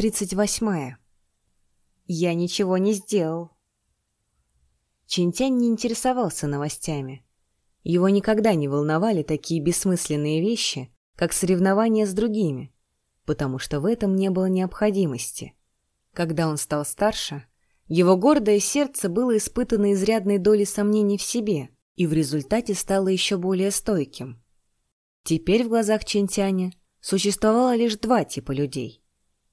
Глава 38. Я ничего не сделал. Чинтянь не интересовался новостями. Его никогда не волновали такие бессмысленные вещи, как соревнования с другими, потому что в этом не было необходимости. Когда он стал старше, его гордое сердце было испытано изрядной долей сомнений в себе и в результате стало еще более стойким. Теперь в глазах Чинтяня существовало лишь два типа людей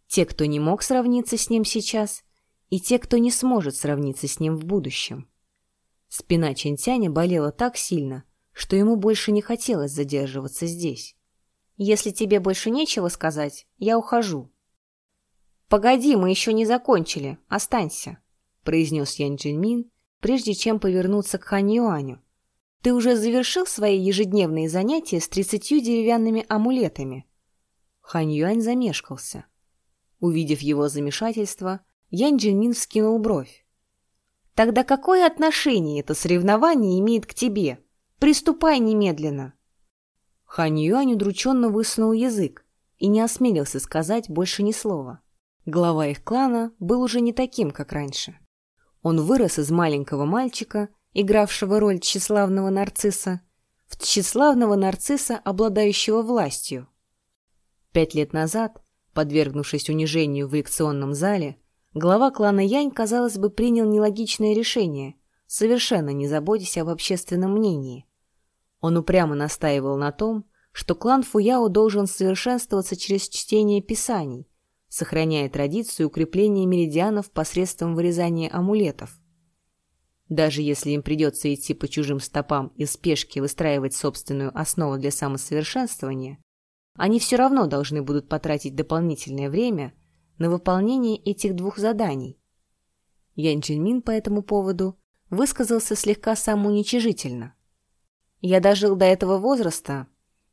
те, кто не мог сравниться с ним сейчас, и те, кто не сможет сравниться с ним в будущем. Спина Чентяня болела так сильно, что ему больше не хотелось задерживаться здесь. «Если тебе больше нечего сказать, я ухожу». «Погоди, мы еще не закончили. Останься», — произнес Ян Джинмин, прежде чем повернуться к Хань Юаню. «Ты уже завершил свои ежедневные занятия с тридцатью деревянными амулетами?» Хань Юань замешкался. Увидев его замешательство, Ян Джинмин вскинул бровь. «Тогда какое отношение это соревнование имеет к тебе? Приступай немедленно!» Хань Юань удрученно высунул язык и не осмелился сказать больше ни слова. Глава их клана был уже не таким, как раньше. Он вырос из маленького мальчика, игравшего роль тщеславного нарцисса, в тщеславного нарцисса, обладающего властью. Пять лет назад Подвергнувшись унижению в лекционном зале, глава клана Янь, казалось бы, принял нелогичное решение, совершенно не заботясь об общественном мнении. Он упрямо настаивал на том, что клан Фуяо должен совершенствоваться через чтение писаний, сохраняя традицию укрепления меридианов посредством вырезания амулетов. Даже если им придется идти по чужим стопам и спешке выстраивать собственную основу для самосовершенствования, они все равно должны будут потратить дополнительное время на выполнение этих двух заданий. Ян Чинмин по этому поводу высказался слегка самоуничижительно. «Я дожил до этого возраста,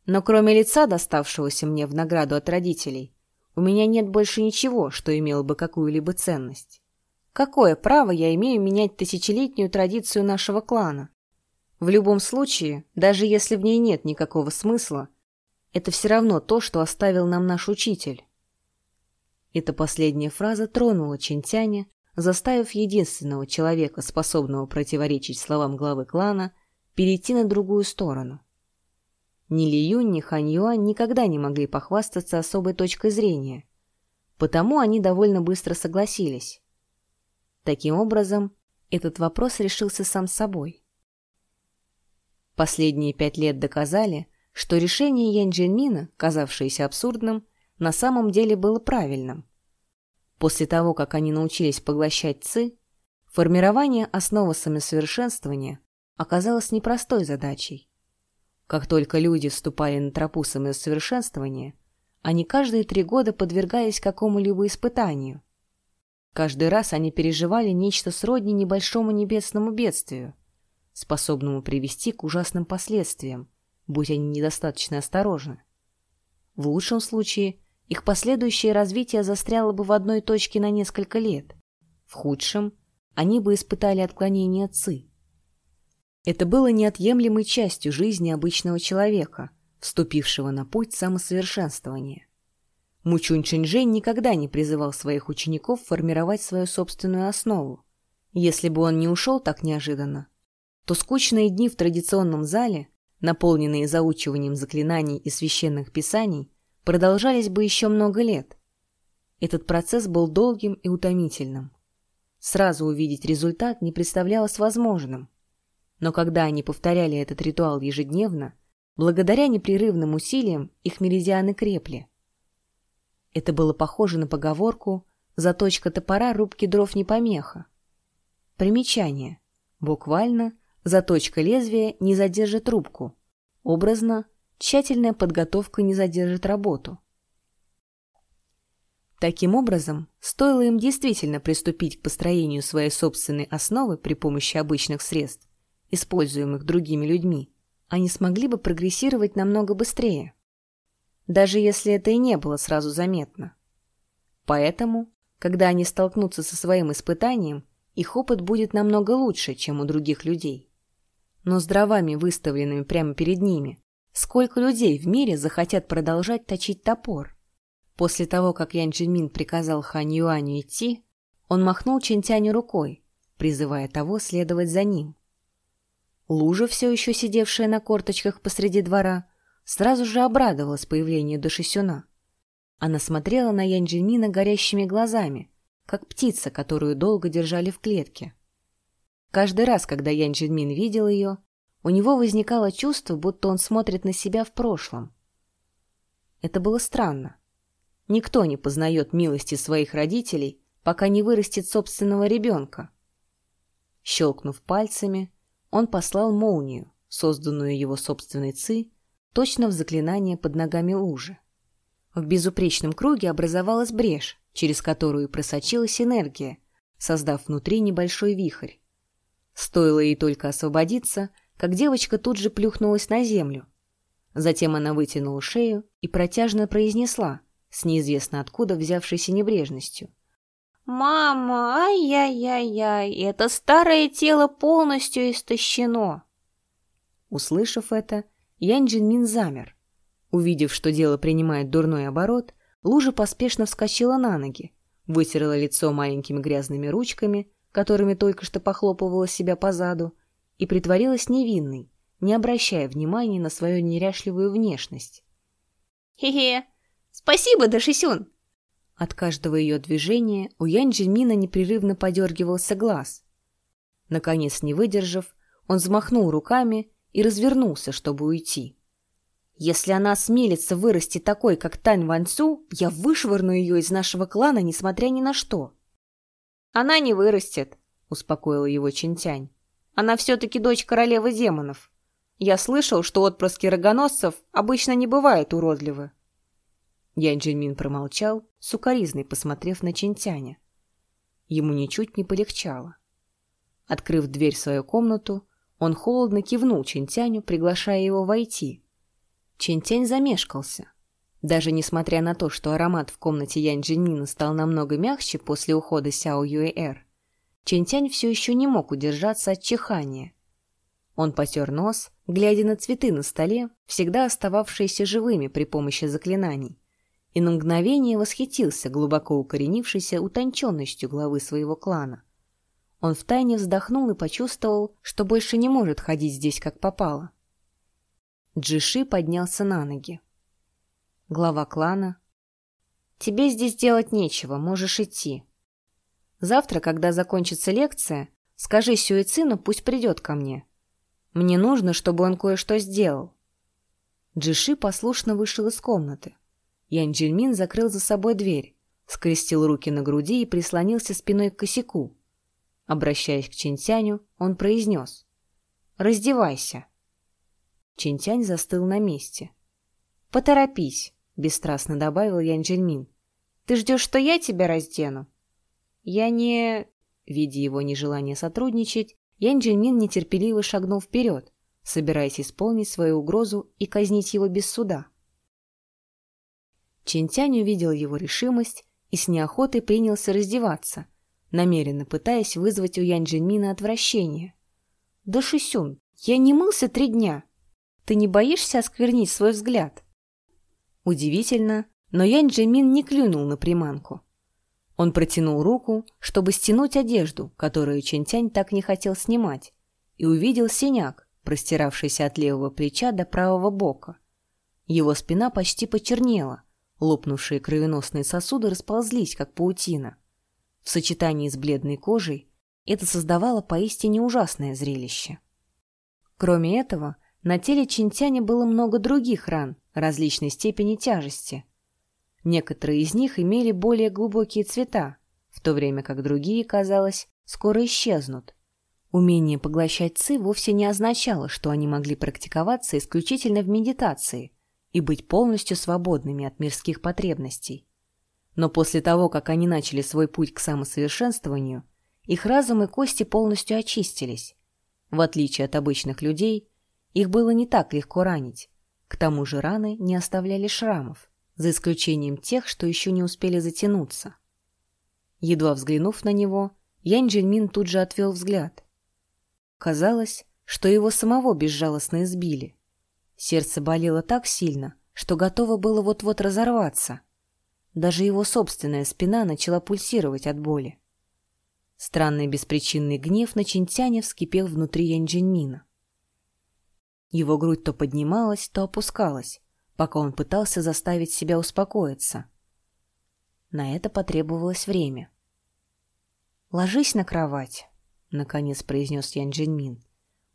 но кроме лица, доставшегося мне в награду от родителей, у меня нет больше ничего, что имело бы какую-либо ценность. Какое право я имею менять тысячелетнюю традицию нашего клана? В любом случае, даже если в ней нет никакого смысла, это все равно то, что оставил нам наш учитель. Эта последняя фраза тронула Чинтяня, заставив единственного человека, способного противоречить словам главы клана, перейти на другую сторону. Ни Ли Юнь, ни Хань Юань никогда не могли похвастаться особой точкой зрения, потому они довольно быстро согласились. Таким образом, этот вопрос решился сам собой. Последние пять лет доказали, что решение Янь Джинмина, казавшееся абсурдным, на самом деле было правильным. После того, как они научились поглощать ци, формирование основы самосовершенствования оказалось непростой задачей. Как только люди вступали на тропу самосовершенствования, они каждые три года подвергались какому-либо испытанию. Каждый раз они переживали нечто сродни небольшому небесному бедствию, способному привести к ужасным последствиям, будь они недостаточно осторожны. В лучшем случае их последующее развитие застряло бы в одной точке на несколько лет. В худшем они бы испытали отклонение ЦИ. Это было неотъемлемой частью жизни обычного человека, вступившего на путь самосовершенствования. Мучунь Чинжэнь никогда не призывал своих учеников формировать свою собственную основу. Если бы он не ушел так неожиданно, то скучные дни в традиционном зале наполненные заучиванием заклинаний и священных писаний, продолжались бы еще много лет. Этот процесс был долгим и утомительным. Сразу увидеть результат не представлялось возможным. Но когда они повторяли этот ритуал ежедневно, благодаря непрерывным усилиям их меридианы крепли. Это было похоже на поговорку «заточка топора рубки дров не помеха». Примечание. Буквально – Заточка лезвия не задержит рубку. Образно, тщательная подготовка не задержит работу. Таким образом, стоило им действительно приступить к построению своей собственной основы при помощи обычных средств, используемых другими людьми, они смогли бы прогрессировать намного быстрее. Даже если это и не было сразу заметно. Поэтому, когда они столкнутся со своим испытанием, их опыт будет намного лучше, чем у других людей но с дровами, выставленными прямо перед ними. Сколько людей в мире захотят продолжать точить топор? После того, как Ян Джинмин приказал Хан Юаню идти, он махнул Чинтяню рукой, призывая того следовать за ним. Лужа, все еще сидевшая на корточках посреди двора, сразу же обрадовалась появлению Дашисюна. Она смотрела на Ян Джинмина горящими глазами, как птица, которую долго держали в клетке. Каждый раз, когда Ян Джинмин видел ее, у него возникало чувство, будто он смотрит на себя в прошлом. Это было странно. Никто не познает милости своих родителей, пока не вырастет собственного ребенка. Щелкнув пальцами, он послал молнию, созданную его собственной ци, точно в заклинание под ногами лужи. В безупречном круге образовалась брешь, через которую просочилась энергия, создав внутри небольшой вихрь. Стоило ей только освободиться, как девочка тут же плюхнулась на землю. Затем она вытянула шею и протяжно произнесла — с неизвестно откуда взявшейся небрежностью. «Мама, ай-яй-яй-яй, это старое тело полностью истощено!» Услышав это, Ян Джинмин замер. Увидев, что дело принимает дурной оборот, Лужа поспешно вскочила на ноги, вытерла лицо маленькими грязными ручками, которыми только что похлопывала себя по заду, и притворилась невинной, не обращая внимания на свою неряшливую внешность. «Хе-хе, Спасибо, Дашисюн!» От каждого ее движения у Янь Джимина непрерывно подергивался глаз. Наконец, не выдержав, он взмахнул руками и развернулся, чтобы уйти. «Если она осмелится вырасти такой, как Тань Ванцу, я вышвырну ее из нашего клана, несмотря ни на что». «Она не вырастет», — успокоила его Чинтянь. «Она все-таки дочь королевы демонов. Я слышал, что отпрыски рогоносцев обычно не бывают уродливы». Ян Джинмин промолчал, сукоризной посмотрев на Чинтяня. Ему ничуть не полегчало. Открыв дверь в свою комнату, он холодно кивнул Чинтяню, приглашая его войти. Чинтянь замешкался. Даже несмотря на то, что аромат в комнате Ян Джинмина стал намного мягче после ухода Сяо Юээр, Чинтянь все еще не мог удержаться от чихания. Он потер нос, глядя на цветы на столе, всегда остававшиеся живыми при помощи заклинаний и на мгновение восхитился глубоко укоренившейся утонченностью главы своего клана. Он втайне вздохнул и почувствовал, что больше не может ходить здесь как попало. Джиши поднялся на ноги. Глава клана. «Тебе здесь делать нечего, можешь идти. Завтра, когда закончится лекция, скажи Сюэцину, пусть придет ко мне. Мне нужно, чтобы он кое-что сделал». Джиши послушно вышел из комнаты. Ян Джельмин закрыл за собой дверь, скрестил руки на груди и прислонился спиной к косяку. Обращаясь к Чинтяню, он произнес «Раздевайся». Чинтянь застыл на месте. «Поторопись», — бесстрастно добавил Ян Джельмин. «Ты ждешь, что я тебя раздену?» «Я не...» Видя его нежелание сотрудничать, Ян Джельмин нетерпеливо шагнул вперед, собираясь исполнить свою угрозу и казнить его без суда. Чинтянь увидел его решимость и с неохотой принялся раздеваться, намеренно пытаясь вызвать у Янь Джинмина отвращение. «Да, Шисюн, я не мылся три дня. Ты не боишься осквернить свой взгляд?» Удивительно, но Янь Джимин не клюнул на приманку. Он протянул руку, чтобы стянуть одежду, которую Чентянь так не хотел снимать, и увидел синяк, простиравшийся от левого плеча до правого бока. Его спина почти почернела, Лопнувшие кровеносные сосуды расползлись, как паутина. В сочетании с бледной кожей это создавало поистине ужасное зрелище. Кроме этого, на теле Чинтяня было много других ран различной степени тяжести. Некоторые из них имели более глубокие цвета, в то время как другие, казалось, скоро исчезнут. Умение поглощать ци вовсе не означало, что они могли практиковаться исключительно в медитации, и быть полностью свободными от мирских потребностей. Но после того, как они начали свой путь к самосовершенствованию, их разум и кости полностью очистились. В отличие от обычных людей, их было не так легко ранить. К тому же раны не оставляли шрамов, за исключением тех, что еще не успели затянуться. Едва взглянув на него, Янь Джинмин тут же отвел взгляд. Казалось, что его самого безжалостно избили. Сердце болело так сильно, что готово было вот-вот разорваться. Даже его собственная спина начала пульсировать от боли. Странный беспричинный гнев на Чинтяне вскипел внутри Янджинмина. Его грудь то поднималась, то опускалась, пока он пытался заставить себя успокоиться. На это потребовалось время. «Ложись на кровать», — наконец произнес Ян Джинмин.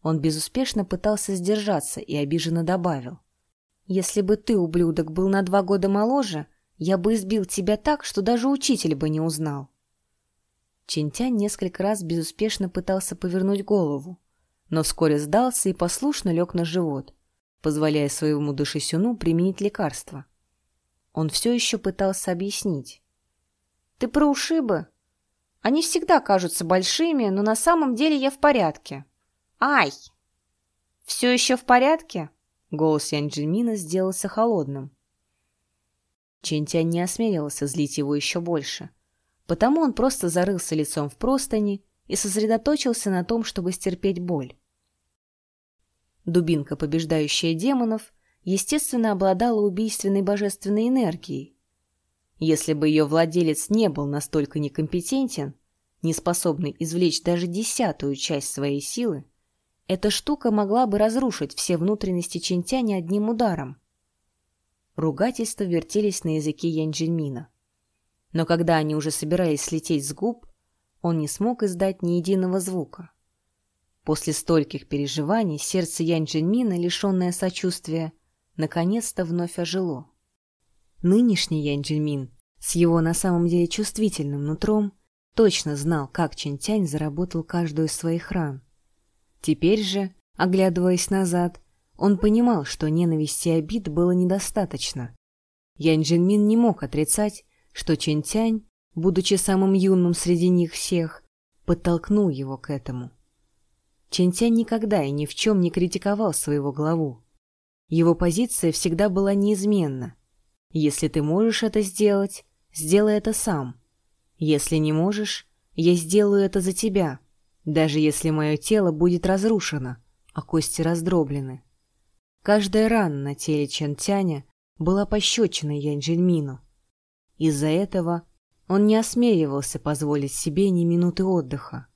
Он безуспешно пытался сдержаться и обиженно добавил. «Если бы ты, ублюдок, был на два года моложе, я бы избил тебя так, что даже учитель бы не узнал». Чинтянь несколько раз безуспешно пытался повернуть голову, но вскоре сдался и послушно лег на живот, позволяя своему душесюну применить лекарство. Он все еще пытался объяснить. «Ты про ушибы? Они всегда кажутся большими, но на самом деле я в порядке. Ай! Все еще в порядке?» Голос Янджимина сделался холодным. Чинтянь не осмелился злить его еще больше, потому он просто зарылся лицом в простыни и сосредоточился на том, чтобы стерпеть боль. Дубинка, побеждающая демонов, естественно, обладала убийственной божественной энергией. Если бы ее владелец не был настолько некомпетентен, не способный извлечь даже десятую часть своей силы, эта штука могла бы разрушить все внутренности Чинтяня одним ударом. Ругательства вертелись на языке Янджинмина. Но когда они уже собирались слететь с губ, он не смог издать ни единого звука. После стольких переживаний сердце Янь Джинмина, лишенное сочувствия, наконец-то вновь ожило. Нынешний Янь Джинмин с его на самом деле чувствительным нутром точно знал, как Чинтянь заработал каждую из своих ран. Теперь же, оглядываясь назад, он понимал, что ненависти и обид было недостаточно. Янь Джинмин не мог отрицать, что Чинтянь, будучи самым юным среди них всех, подтолкнул его к этому. Чентянь никогда и ни в чем не критиковал своего главу. Его позиция всегда была неизменна. Если ты можешь это сделать, сделай это сам. Если не можешь, я сделаю это за тебя, даже если мое тело будет разрушено, а кости раздроблены. Каждая рана на теле Чентяня была пощечиной Янь Из-за этого он не осмеливался позволить себе ни минуты отдыха.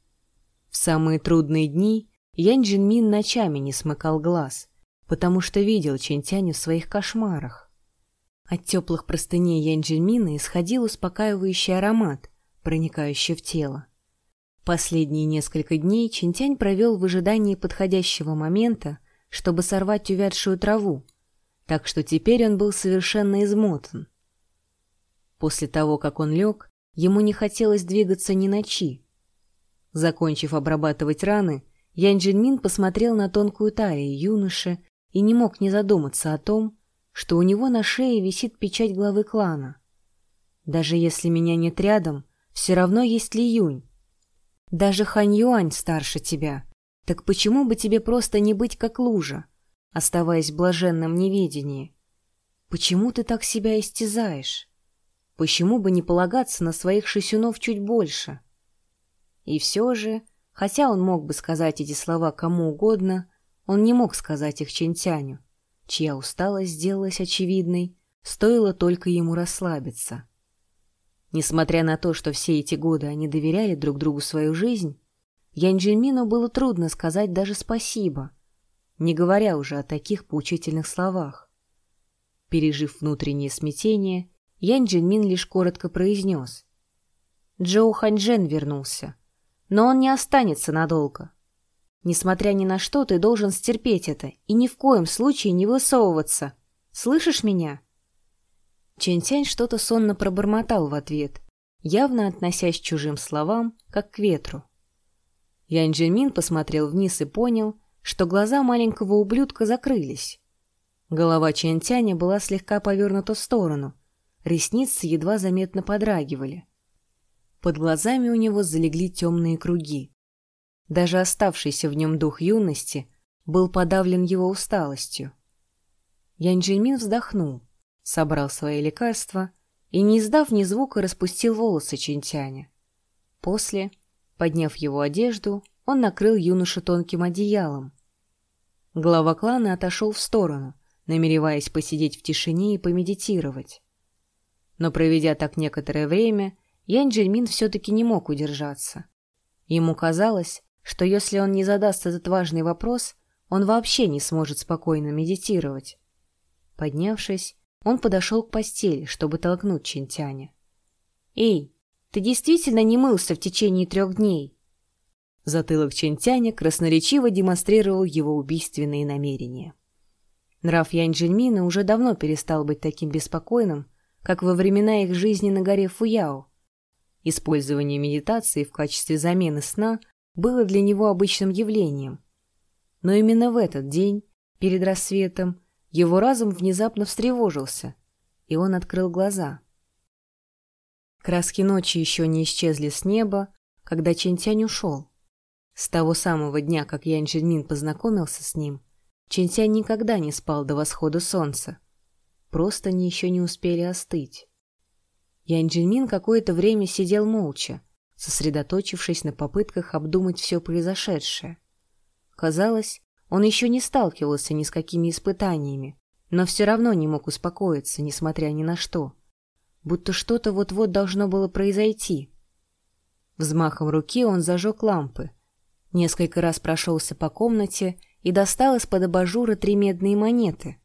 В самые трудные дни Янь Джинмин ночами не смыкал глаз, потому что видел Чентяня в своих кошмарах. От теплых простыней Янь Джинмина исходил успокаивающий аромат, проникающий в тело. Последние несколько дней Чинтянь провел в ожидании подходящего момента, чтобы сорвать увядшую траву, так что теперь он был совершенно измотан. После того, как он лег, ему не хотелось двигаться ни ночи, Закончив обрабатывать раны, Ян Джинмин посмотрел на тонкую талию юноши и не мог не задуматься о том, что у него на шее висит печать главы клана. Даже если меня нет рядом, все равно есть Ли Юнь. Даже Хань Юань старше тебя. Так почему бы тебе просто не быть как лужа, оставаясь в блаженном неведении? Почему ты так себя истязаешь? Почему бы не полагаться на своих шесюнов чуть больше? И все же, хотя он мог бы сказать эти слова кому угодно, он не мог сказать их Чентяню, чья усталость сделалась очевидной, стоило только ему расслабиться. Несмотря на то, что все эти годы они доверяли друг другу свою жизнь, Янджельмину было трудно сказать даже спасибо, не говоря уже о таких поучительных словах. Пережив внутреннее смятение, Ян Джинмин лишь коротко произнес. «Джоу Ханьжен вернулся. Но он не останется надолго. Несмотря ни на что, ты должен стерпеть это и ни в коем случае не высовываться. Слышишь меня?» Чэнь-Тянь что-то сонно пробормотал в ответ, явно относясь чужим словам, как к ветру. Янь Джинмин посмотрел вниз и понял, что глаза маленького ублюдка закрылись. Голова Чэнь-Тяня была слегка повернута в сторону, ресницы едва заметно подрагивали. Под глазами у него залегли темные круги. Даже оставшийся в нем дух юности был подавлен его усталостью. Янджельмин вздохнул, собрал свои лекарства и, не издав ни звука, распустил волосы Чинтяня. После, подняв его одежду, он накрыл юношу тонким одеялом. Глава клана отошел в сторону, намереваясь посидеть в тишине и помедитировать. Но проведя так некоторое время, Янь Джельмин все-таки не мог удержаться. Ему казалось, что если он не задаст этот важный вопрос, он вообще не сможет спокойно медитировать. Поднявшись, он подошел к постели, чтобы толкнуть Чинтяня. «Эй, ты действительно не мылся в течение трех дней?» Затылок Чинтяня красноречиво демонстрировал его убийственные намерения. Нрав Янь Джельмина уже давно перестал быть таким беспокойным, как во времена их жизни на горе Фуяо. Использование медитации в качестве замены сна было для него обычным явлением. Но именно в этот день, перед рассветом, его разум внезапно встревожился, и он открыл глаза. Краски ночи еще не исчезли с неба, когда Чентянь ушел. С того самого дня, как Янь Жинмин познакомился с ним, Чентянь никогда не спал до восхода солнца. Просто они еще не успели остыть. Янь Джинмин какое-то время сидел молча, сосредоточившись на попытках обдумать все произошедшее. Казалось, он еще не сталкивался ни с какими испытаниями, но все равно не мог успокоиться, несмотря ни на что. Будто что-то вот-вот должно было произойти. Взмахом руки он зажег лампы, несколько раз прошелся по комнате и достал из-под абажура три медные монеты.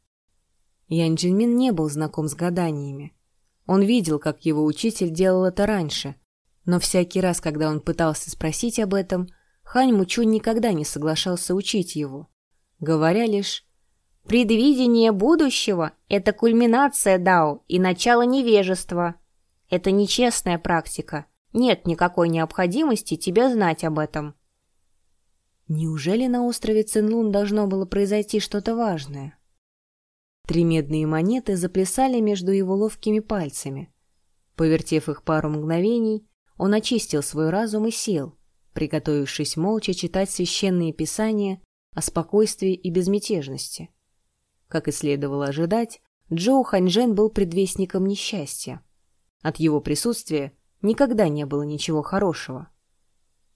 Ян Джинмин не был знаком с гаданиями. Он видел, как его учитель делал это раньше, но всякий раз, когда он пытался спросить об этом, Хань Мучун никогда не соглашался учить его, говоря лишь «Предвидение будущего — это кульминация Дао и начало невежества. Это нечестная практика. Нет никакой необходимости тебе знать об этом». Неужели на острове Цинлун должно было произойти что-то важное? Три медные монеты заплясали между его ловкими пальцами. Повертев их пару мгновений, он очистил свой разум и сел, приготовившись молча читать священные писания о спокойствии и безмятежности. Как и следовало ожидать, Джоу Ханьжен был предвестником несчастья. От его присутствия никогда не было ничего хорошего.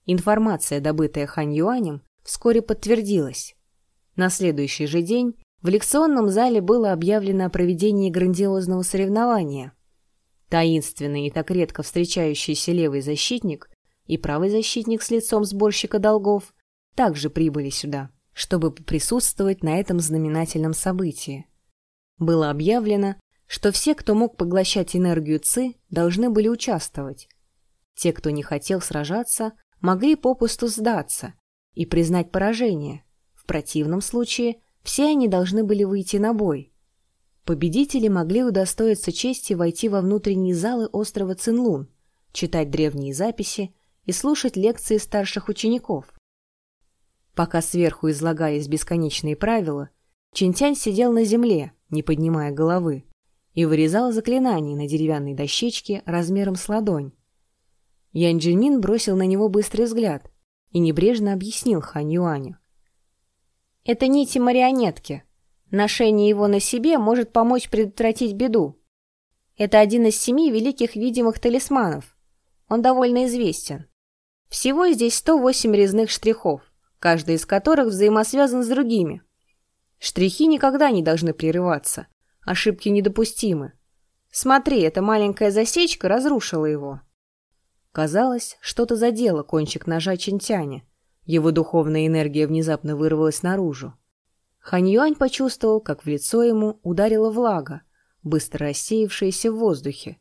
Информация, добытая Хань Юанем, вскоре подтвердилась. На следующий же день в лекционном зале было объявлено о проведении грандиозного соревнования. Таинственный и так редко встречающийся левый защитник и правый защитник с лицом сборщика долгов также прибыли сюда, чтобы присутствовать на этом знаменательном событии. Было объявлено, что все, кто мог поглощать энергию ЦИ, должны были участвовать. Те, кто не хотел сражаться, могли попусту сдаться и признать поражение. В противном случае все они должны были выйти на бой. Победители могли удостоиться чести войти во внутренние залы острова Цинлун, читать древние записи и слушать лекции старших учеников. Пока сверху излагались бесконечные правила, Чинтянь сидел на земле, не поднимая головы, и вырезал заклинания на деревянной дощечке размером с ладонь. Ян Джинмин бросил на него быстрый взгляд и небрежно объяснил Хань Юаню. Это нити марионетки. Ношение его на себе может помочь предотвратить беду. Это один из семи великих видимых талисманов. Он довольно известен. Всего здесь 108 резных штрихов, каждый из которых взаимосвязан с другими. Штрихи никогда не должны прерываться. Ошибки недопустимы. Смотри, эта маленькая засечка разрушила его. Казалось, что-то задело кончик ножа Чинтяня, его духовная энергия внезапно вырвалась наружу. Хань почувствовал, как в лицо ему ударила влага, быстро рассеявшаяся в воздухе.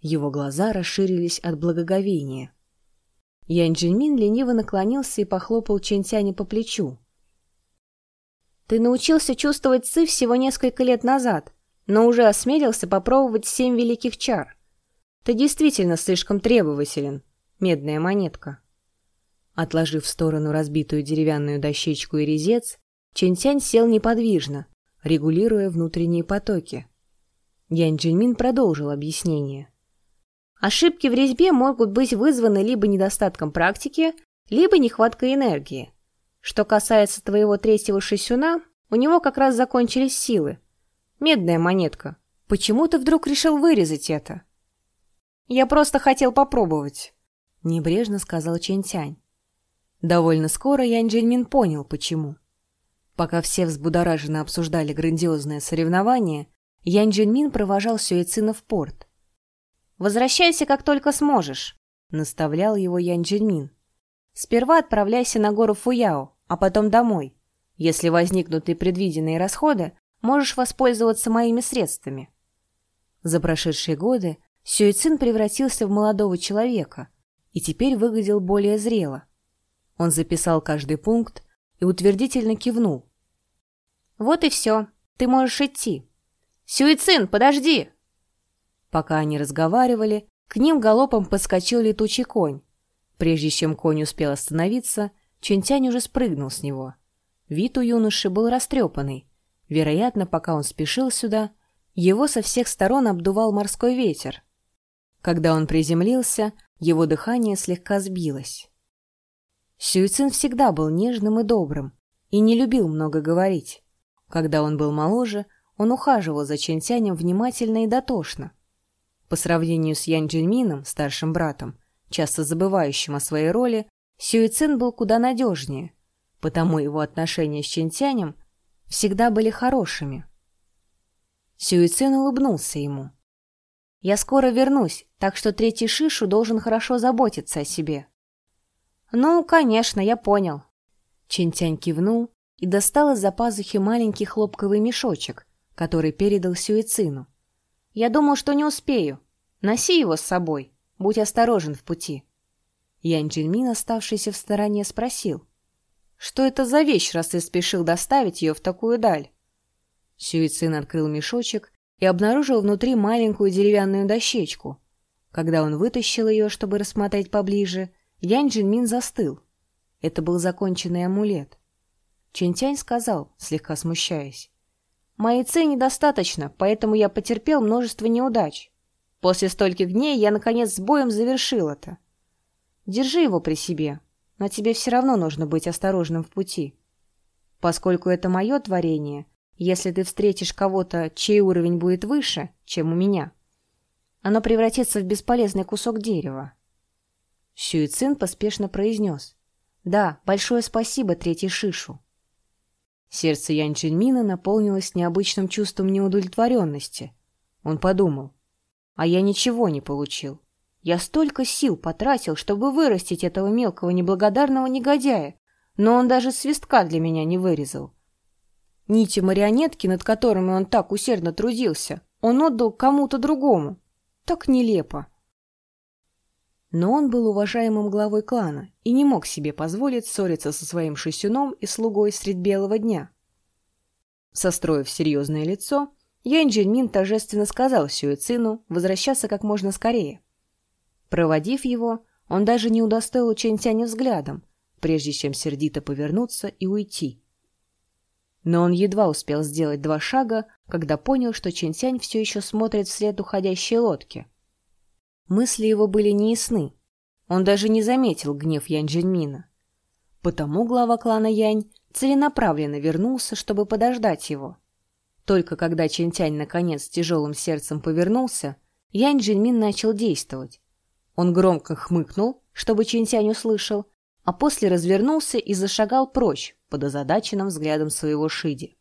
Его глаза расширились от благоговения. Янь Джинмин лениво наклонился и похлопал Чэньтяня по плечу. «Ты научился чувствовать ци всего несколько лет назад, но уже осмелился попробовать семь великих чар. Ты действительно слишком требователен, медная монетка». Отложив в сторону разбитую деревянную дощечку и резец, Чэньтянь сел неподвижно, регулируя внутренние потоки. Янь Джинмин продолжил объяснение. Ошибки в резьбе могут быть вызваны либо недостатком практики, либо нехваткой энергии. Что касается твоего третьего шисюна, у него как раз закончились силы. Медная монетка. Почему ты вдруг решил вырезать это? Я просто хотел попробовать, небрежно сказал Чэньтянь. Довольно скоро Ян Джельмин понял, почему. Пока все взбудораженно обсуждали грандиозное соревнование, Ян Джельмин провожал Сюэцина в порт. Возвращайся, как только сможешь», — наставлял его Ян Джинмин. «Сперва отправляйся на гору Фуяо, а потом домой. Если возникнут непредвиденные расходы, можешь воспользоваться моими средствами». За прошедшие годы Сюэцин превратился в молодого человека и теперь выглядел более зрело. Он записал каждый пункт и утвердительно кивнул. «Вот и все. Ты можешь идти». «Сюэцин, подожди!» Пока они разговаривали, к ним галопом подскочил летучий конь. Прежде чем конь успел остановиться, Чентянь уже спрыгнул с него. Вид у юноши был растрепанный. Вероятно, пока он спешил сюда, его со всех сторон обдувал морской ветер. Когда он приземлился, его дыхание слегка сбилось. Сюйцин всегда был нежным и добрым и не любил много говорить. Когда он был моложе, он ухаживал за Чентянем внимательно и дотошно. По сравнению с Ян Джинмином, старшим братом, часто забывающим о своей роли, Сюйцин был куда надежнее, потому его отношения с Чентянем всегда были хорошими. Сюицин улыбнулся ему. «Я скоро вернусь, так что третий Шишу должен хорошо заботиться о себе». «Ну, конечно, я понял». Чинтянь кивнул и достал из-за пазухи маленький хлопковый мешочек, который передал Сюицину. «Я думал, что не успею. Носи его с собой. Будь осторожен в пути». Ян Джинмин, оставшийся в стороне, спросил. «Что это за вещь, раз ты спешил доставить ее в такую даль?» Сюицин открыл мешочек и обнаружил внутри маленькую деревянную дощечку. Когда он вытащил ее, чтобы рассмотреть поближе, Янь Джинмин застыл. Это был законченный амулет. Чентянь сказал, слегка смущаясь. «Моей ци недостаточно, поэтому я потерпел множество неудач. После стольких дней я, наконец, с боем завершил это. Держи его при себе, но тебе все равно нужно быть осторожным в пути. Поскольку это мое творение, если ты встретишь кого-то, чей уровень будет выше, чем у меня, оно превратится в бесполезный кусок дерева. Сюицин поспешно произнес. «Да, большое спасибо, третий Шишу». Сердце Ян Чинмина наполнилось необычным чувством неудовлетворенности. Он подумал. «А я ничего не получил. Я столько сил потратил, чтобы вырастить этого мелкого неблагодарного негодяя, но он даже свистка для меня не вырезал. Нити марионетки, над которыми он так усердно трудился, он отдал кому-то другому. Так нелепо. Но он был уважаемым главой клана и не мог себе позволить ссориться со своим шесюном и слугой средь белого дня. Состроив серьезное лицо, Ян Джинмин торжественно сказал Сюэцину возвращаться как можно скорее. Проводив его, он даже не удостоил Чэнь взглядом, прежде чем сердито повернуться и уйти. Но он едва успел сделать два шага, когда понял, что Чэньсянь все еще смотрит вслед уходящей лодки. Мысли его были неясны. Он даже не заметил гнев Янь Джиньмина. Потому глава клана Янь целенаправленно вернулся, чтобы подождать его. Только когда Чэньтянь наконец тяжелым сердцем повернулся, Янь Джиньмин начал действовать. Он громко хмыкнул, чтобы Чэньтянь услышал, а после развернулся и зашагал прочь под озадаченным взглядом своего Шиди.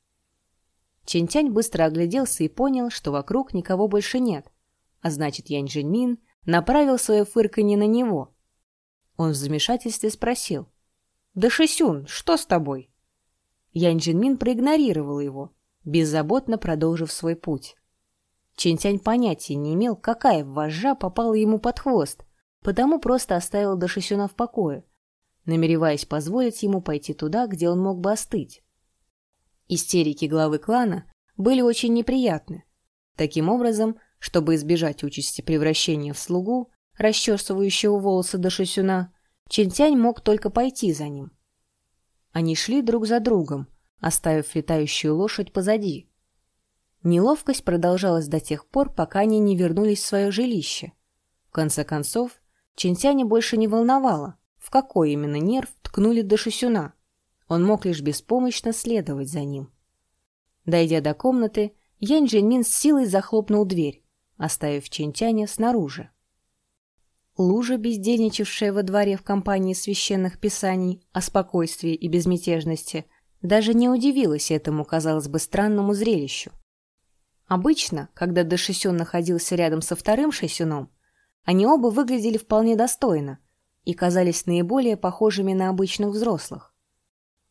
Чентянь быстро огляделся и понял, что вокруг никого больше нет, а значит Янь Жиньмин направил свое фырканье на него. Он в замешательстве спросил. «Да Шисюн, что с тобой?» Янь Жиньмин проигнорировал его, беззаботно продолжив свой путь. Чентянь понятия не имел, какая вожжа попала ему под хвост, потому просто оставил Дашисюна в покое, намереваясь позволить ему пойти туда, где он мог бы остыть. Истерики главы клана были очень неприятны. Таким образом, чтобы избежать участи превращения в слугу, расчесывающего волосы до шесюна, Чентянь мог только пойти за ним. Они шли друг за другом, оставив летающую лошадь позади. Неловкость продолжалась до тех пор, пока они не вернулись в свое жилище. В конце концов, Чентяня больше не волновало, в какой именно нерв ткнули до шесюна. Он мог лишь беспомощно следовать за ним. Дойдя до комнаты, Янь Джинмин с силой захлопнул дверь, оставив Чентяня снаружи. Лужа, бездельничавшая во дворе в компании священных писаний о спокойствии и безмятежности, даже не удивилась этому, казалось бы, странному зрелищу. Обычно, когда Дашисюн находился рядом со вторым шесюном, они оба выглядели вполне достойно и казались наиболее похожими на обычных взрослых.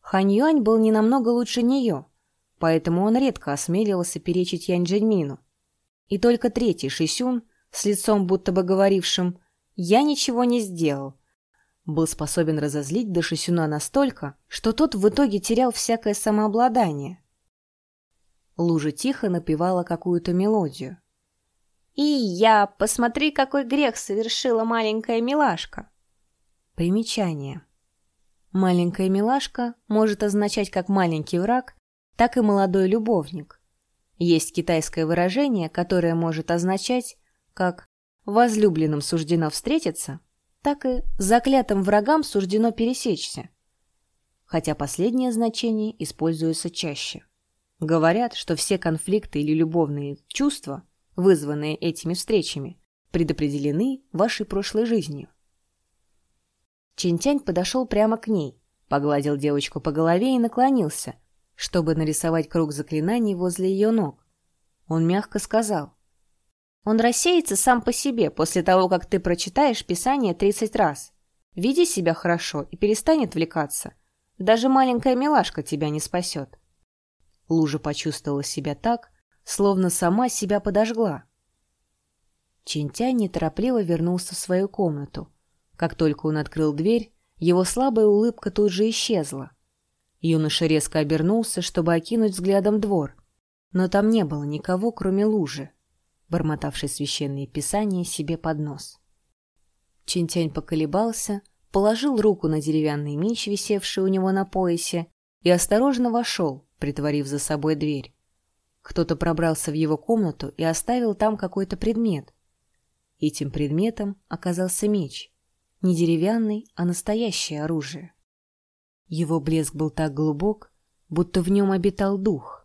Хань Юань был не намного лучше нее, поэтому он редко осмеливался перечить Янь Джельмину. И только третий Шисюн, с лицом будто бы говорившим «я ничего не сделал», был способен разозлить до Шисюна настолько, что тот в итоге терял всякое самообладание. Лужа тихо напевала какую-то мелодию. «И я, посмотри, какой грех совершила маленькая милашка!» Примечание. Маленькая милашка может означать как маленький враг, так и молодой любовник. Есть китайское выражение, которое может означать как «возлюбленным суждено встретиться», так и «заклятым врагам суждено пересечься», хотя последнее значение используется чаще. Говорят, что все конфликты или любовные чувства, вызванные этими встречами, предопределены вашей прошлой жизнью. Чинтянь подошел прямо к ней, погладил девочку по голове и наклонился, чтобы нарисовать круг заклинаний возле ее ног. Он мягко сказал. «Он рассеется сам по себе после того, как ты прочитаешь Писание тридцать раз. Веди себя хорошо и перестань отвлекаться. Даже маленькая милашка тебя не спасет». Лужа почувствовала себя так, словно сама себя подожгла. Чинтянь неторопливо вернулся в свою комнату. Как только он открыл дверь, его слабая улыбка тут же исчезла. Юноша резко обернулся, чтобы окинуть взглядом двор, но там не было никого, кроме лужи, бормотавшей священные писания себе под нос. Чинтянь поколебался, положил руку на деревянный меч, висевший у него на поясе, и осторожно вошел, притворив за собой дверь. Кто-то пробрался в его комнату и оставил там какой-то предмет. Этим предметом оказался меч. Не деревянный, а настоящее оружие. Его блеск был так глубок, будто в нем обитал дух.